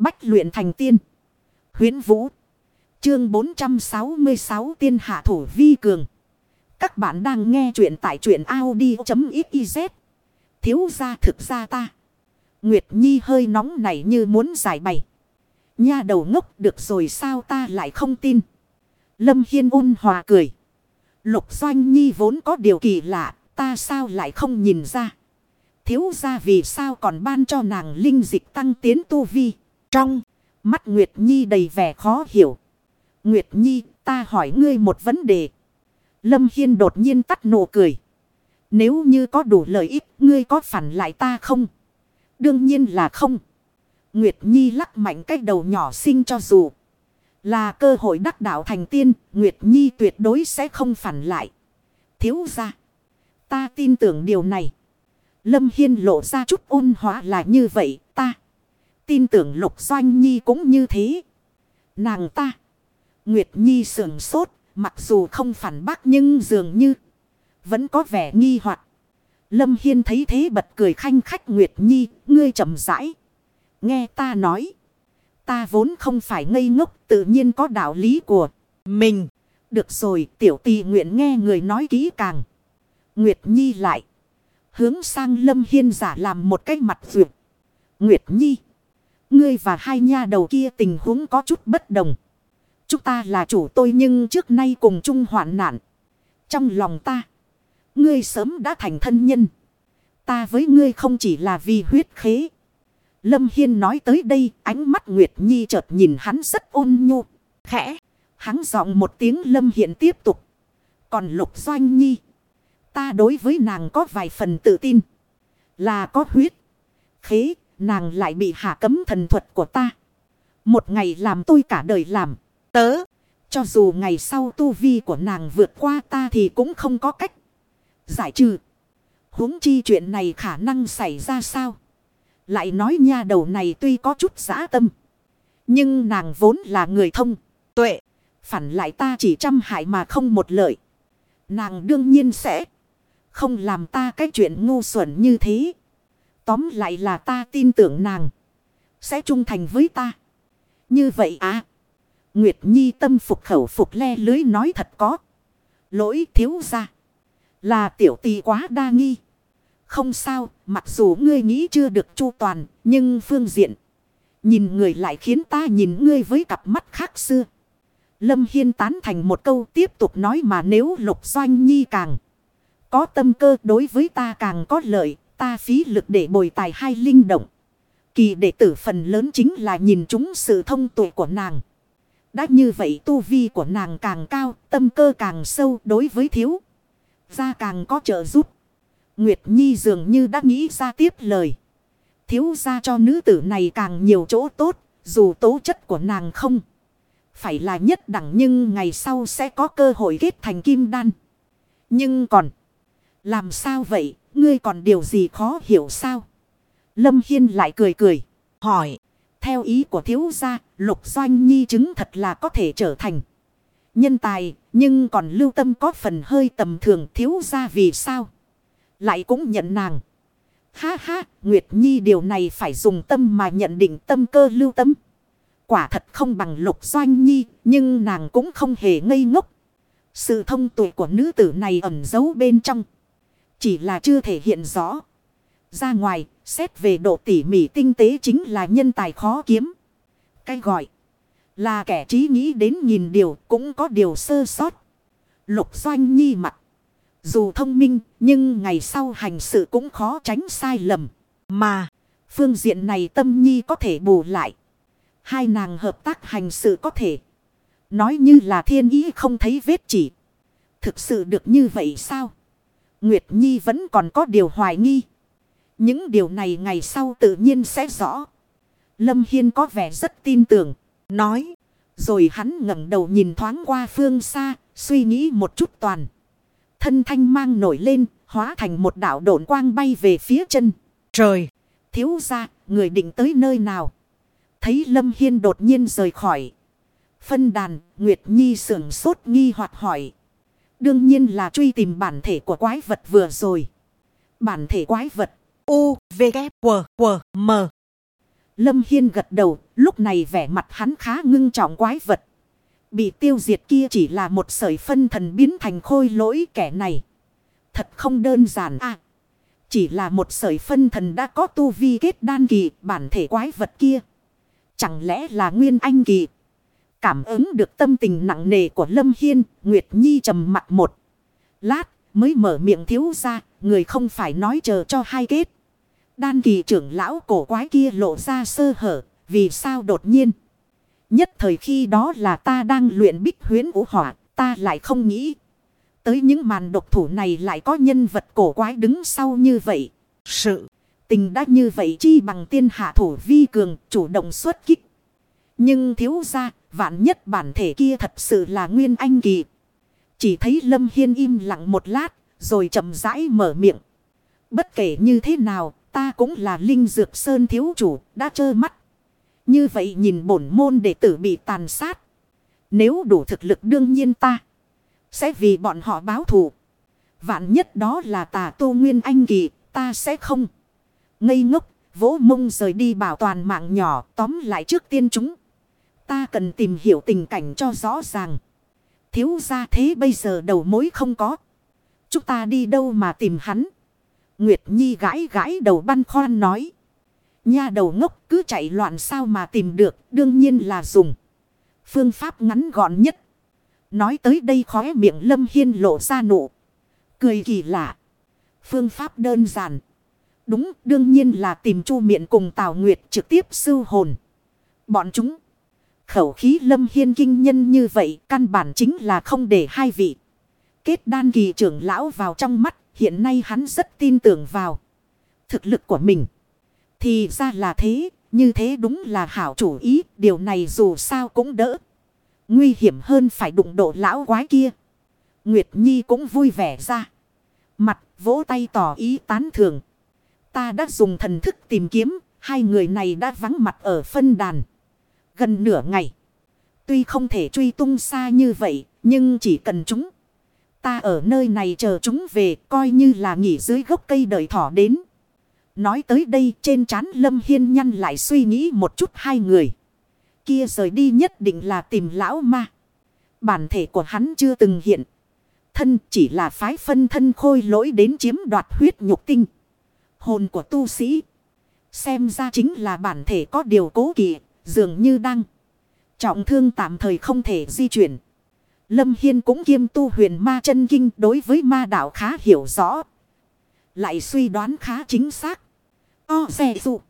Bách luyện thành tiên. Huyến Vũ. Chương 466 tiên hạ thủ vi cường. Các bạn đang nghe truyện tại truyện Audi.xyz. Thiếu ra thực ra ta. Nguyệt Nhi hơi nóng này như muốn giải bày. Nha đầu ngốc được rồi sao ta lại không tin. Lâm Hiên ôn hòa cười. Lục Doanh Nhi vốn có điều kỳ lạ. Ta sao lại không nhìn ra. Thiếu ra vì sao còn ban cho nàng linh dịch tăng tiến tu vi. Trong mắt Nguyệt Nhi đầy vẻ khó hiểu. Nguyệt Nhi, ta hỏi ngươi một vấn đề. Lâm Hiên đột nhiên tắt nụ cười. Nếu như có đủ lợi ích, ngươi có phản lại ta không? Đương nhiên là không. Nguyệt Nhi lắc mạnh cái đầu nhỏ xinh cho dù. Là cơ hội đắc đạo thành tiên. Nguyệt Nhi tuyệt đối sẽ không phản lại. Thiếu ra. Ta tin tưởng điều này. Lâm Hiên lộ ra chút ôn hóa là như vậy. Tin tưởng Lục Doanh Nhi cũng như thế. Nàng ta. Nguyệt Nhi sườn sốt. Mặc dù không phản bác nhưng dường như. Vẫn có vẻ nghi hoặc Lâm Hiên thấy thế bật cười khanh khách, Nguyệt Nhi. Ngươi chậm rãi. Nghe ta nói. Ta vốn không phải ngây ngốc. Tự nhiên có đạo lý của mình. Được rồi, tiểu tì nguyện nghe người nói kỹ càng. Nguyệt Nhi lại. Hướng sang Lâm Hiên giả làm một cái mặt vượt. Nguyệt Nhi. Ngươi và hai nha đầu kia tình huống có chút bất đồng. Chúng ta là chủ tôi nhưng trước nay cùng chung hoạn nạn. Trong lòng ta. Ngươi sớm đã thành thân nhân. Ta với ngươi không chỉ là vì huyết khế. Lâm Hiên nói tới đây ánh mắt Nguyệt Nhi chợt nhìn hắn rất ôn nhu. Khẽ. Hắn giọng một tiếng Lâm Hiên tiếp tục. Còn Lục Doanh Nhi. Ta đối với nàng có vài phần tự tin. Là có huyết. Khế, nàng lại bị hạ cấm thần thuật của ta. Một ngày làm tôi cả đời làm. Tớ. Cho dù ngày sau tu vi của nàng vượt qua ta thì cũng không có cách. Giải trừ. huống chi chuyện này khả năng xảy ra sao. Lại nói nha đầu này tuy có chút giã tâm. Nhưng nàng vốn là người thông. Tuệ. Phản lại ta chỉ trăm hại mà không một lợi. Nàng đương nhiên sẽ. Không làm ta cái chuyện ngu xuẩn như thế. Tóm lại là ta tin tưởng nàng. Sẽ trung thành với ta. Như vậy à. Nguyệt Nhi tâm phục khẩu phục le lưới nói thật có. Lỗi thiếu ra. Là tiểu tỳ quá đa nghi. Không sao, mặc dù ngươi nghĩ chưa được chu toàn, nhưng phương diện. Nhìn người lại khiến ta nhìn ngươi với cặp mắt khác xưa. Lâm Hiên tán thành một câu tiếp tục nói mà nếu lục doanh nhi càng. Có tâm cơ đối với ta càng có lợi, ta phí lực để bồi tài hai linh động. Kỳ đệ tử phần lớn chính là nhìn chúng sự thông tuệ của nàng. Đã như vậy tu vi của nàng càng cao, tâm cơ càng sâu đối với thiếu. Gia càng có trợ giúp. Nguyệt Nhi dường như đã nghĩ ra tiếp lời. Thiếu gia cho nữ tử này càng nhiều chỗ tốt, dù tố chất của nàng không. Phải là nhất đẳng nhưng ngày sau sẽ có cơ hội kết thành kim đan. Nhưng còn... Làm sao vậy, ngươi còn điều gì khó hiểu sao? Lâm Hiên lại cười cười, hỏi. Theo ý của thiếu gia, lục doanh nhi chứng thật là có thể trở thành nhân tài, nhưng còn lưu tâm có phần hơi tầm thường thiếu gia vì sao? Lại cũng nhận nàng. Ha ha, Nguyệt Nhi điều này phải dùng tâm mà nhận định tâm cơ lưu tâm. Quả thật không bằng lục doanh nhi, nhưng nàng cũng không hề ngây ngốc. Sự thông tuệ của nữ tử này ẩn giấu bên trong. Chỉ là chưa thể hiện rõ. Ra ngoài, xét về độ tỉ mỉ tinh tế chính là nhân tài khó kiếm. Cái gọi là kẻ trí nghĩ đến nhìn điều cũng có điều sơ sót. Lục doanh nhi mặt. Dù thông minh, nhưng ngày sau hành sự cũng khó tránh sai lầm. Mà, phương diện này tâm nhi có thể bù lại. Hai nàng hợp tác hành sự có thể. Nói như là thiên ý không thấy vết chỉ. Thực sự được như vậy sao? Nguyệt Nhi vẫn còn có điều hoài nghi. Những điều này ngày sau tự nhiên sẽ rõ. Lâm Hiên có vẻ rất tin tưởng. Nói. Rồi hắn ngẩng đầu nhìn thoáng qua phương xa. Suy nghĩ một chút toàn. Thân thanh mang nổi lên. Hóa thành một đảo độn quang bay về phía chân. Trời. Thiếu ra. Người định tới nơi nào. Thấy Lâm Hiên đột nhiên rời khỏi. Phân đàn. Nguyệt Nhi sưởng sốt nghi hoặc hỏi. Đương nhiên là truy tìm bản thể của quái vật vừa rồi. Bản thể quái vật. U, V, K, W, W, M. Lâm Hiên gật đầu, lúc này vẻ mặt hắn khá ngưng trọng quái vật. Bị tiêu diệt kia chỉ là một sợi phân thần biến thành khôi lỗi kẻ này. Thật không đơn giản à. Chỉ là một sợi phân thần đã có tu vi kết đan kỳ bản thể quái vật kia. Chẳng lẽ là nguyên anh kỳ. Cảm ứng được tâm tình nặng nề của Lâm Hiên, Nguyệt Nhi trầm mặt một. Lát mới mở miệng thiếu ra, người không phải nói chờ cho hai kết. Đan kỳ trưởng lão cổ quái kia lộ ra sơ hở, vì sao đột nhiên. Nhất thời khi đó là ta đang luyện bích huyến vũ hỏa, ta lại không nghĩ. Tới những màn độc thủ này lại có nhân vật cổ quái đứng sau như vậy. Sự tình đã như vậy chi bằng tiên hạ thủ vi cường chủ động xuất kích. Nhưng thiếu ra vạn nhất bản thể kia thật sự là nguyên anh kỳ. Chỉ thấy Lâm Hiên im lặng một lát rồi chậm rãi mở miệng. Bất kể như thế nào ta cũng là Linh Dược Sơn thiếu chủ đã trơ mắt. Như vậy nhìn bổn môn đệ tử bị tàn sát. Nếu đủ thực lực đương nhiên ta sẽ vì bọn họ báo thù. Vạn nhất đó là tà tu nguyên anh kỳ, ta sẽ không. Ngây ngốc, vỗ mông rời đi bảo toàn mạng nhỏ, tóm lại trước tiên chúng. Ta cần tìm hiểu tình cảnh cho rõ ràng. Thiếu ra thế bây giờ đầu mối không có. Chúng ta đi đâu mà tìm hắn. Nguyệt Nhi gãi gãi đầu băn khoan nói. Nha đầu ngốc cứ chạy loạn sao mà tìm được, đương nhiên là dùng. Phương pháp ngắn gọn nhất. Nói tới đây khóe miệng Lâm Hiên lộ ra nụ. Cười kỳ lạ. Phương pháp đơn giản. Đúng đương nhiên là tìm chu miệng cùng Tào Nguyệt trực tiếp sưu hồn. Bọn chúng. Khẩu khí Lâm Hiên kinh nhân như vậy, căn bản chính là không để hai vị. Kết đan kỳ trưởng lão vào trong mắt. Hiện nay hắn rất tin tưởng vào. Thực lực của mình. Thì ra là thế. Như thế đúng là hảo chủ ý. Điều này dù sao cũng đỡ. Nguy hiểm hơn phải đụng độ lão quái kia. Nguyệt Nhi cũng vui vẻ ra. Mặt, vỗ tay tỏ ý tán thường. Ta đã dùng thần thức tìm kiếm. Hai người này đã vắng mặt ở phân đàn. Gần nửa ngày. Tuy không thể truy tung xa như vậy. Nhưng chỉ cần chúng. Ta ở nơi này chờ chúng về. Coi như là nghỉ dưới gốc cây đợi thỏ đến. Nói tới đây trên trán Lâm Hiên nhăn lại suy nghĩ một chút hai người kia rời đi nhất định là tìm lão ma. Bản thể của hắn chưa từng hiện. Thân chỉ là phái phân thân khôi lỗi đến chiếm đoạt huyết nhục tinh. Hồn của tu sĩ. Xem ra chính là bản thể có điều cố kỵ, dường như đang. Trọng thương tạm thời không thể di chuyển. Lâm Hiên cũng kiêm tu huyền ma chân kinh đối với ma đạo khá hiểu rõ. Lại suy đoán khá chính xác. O xe dụ.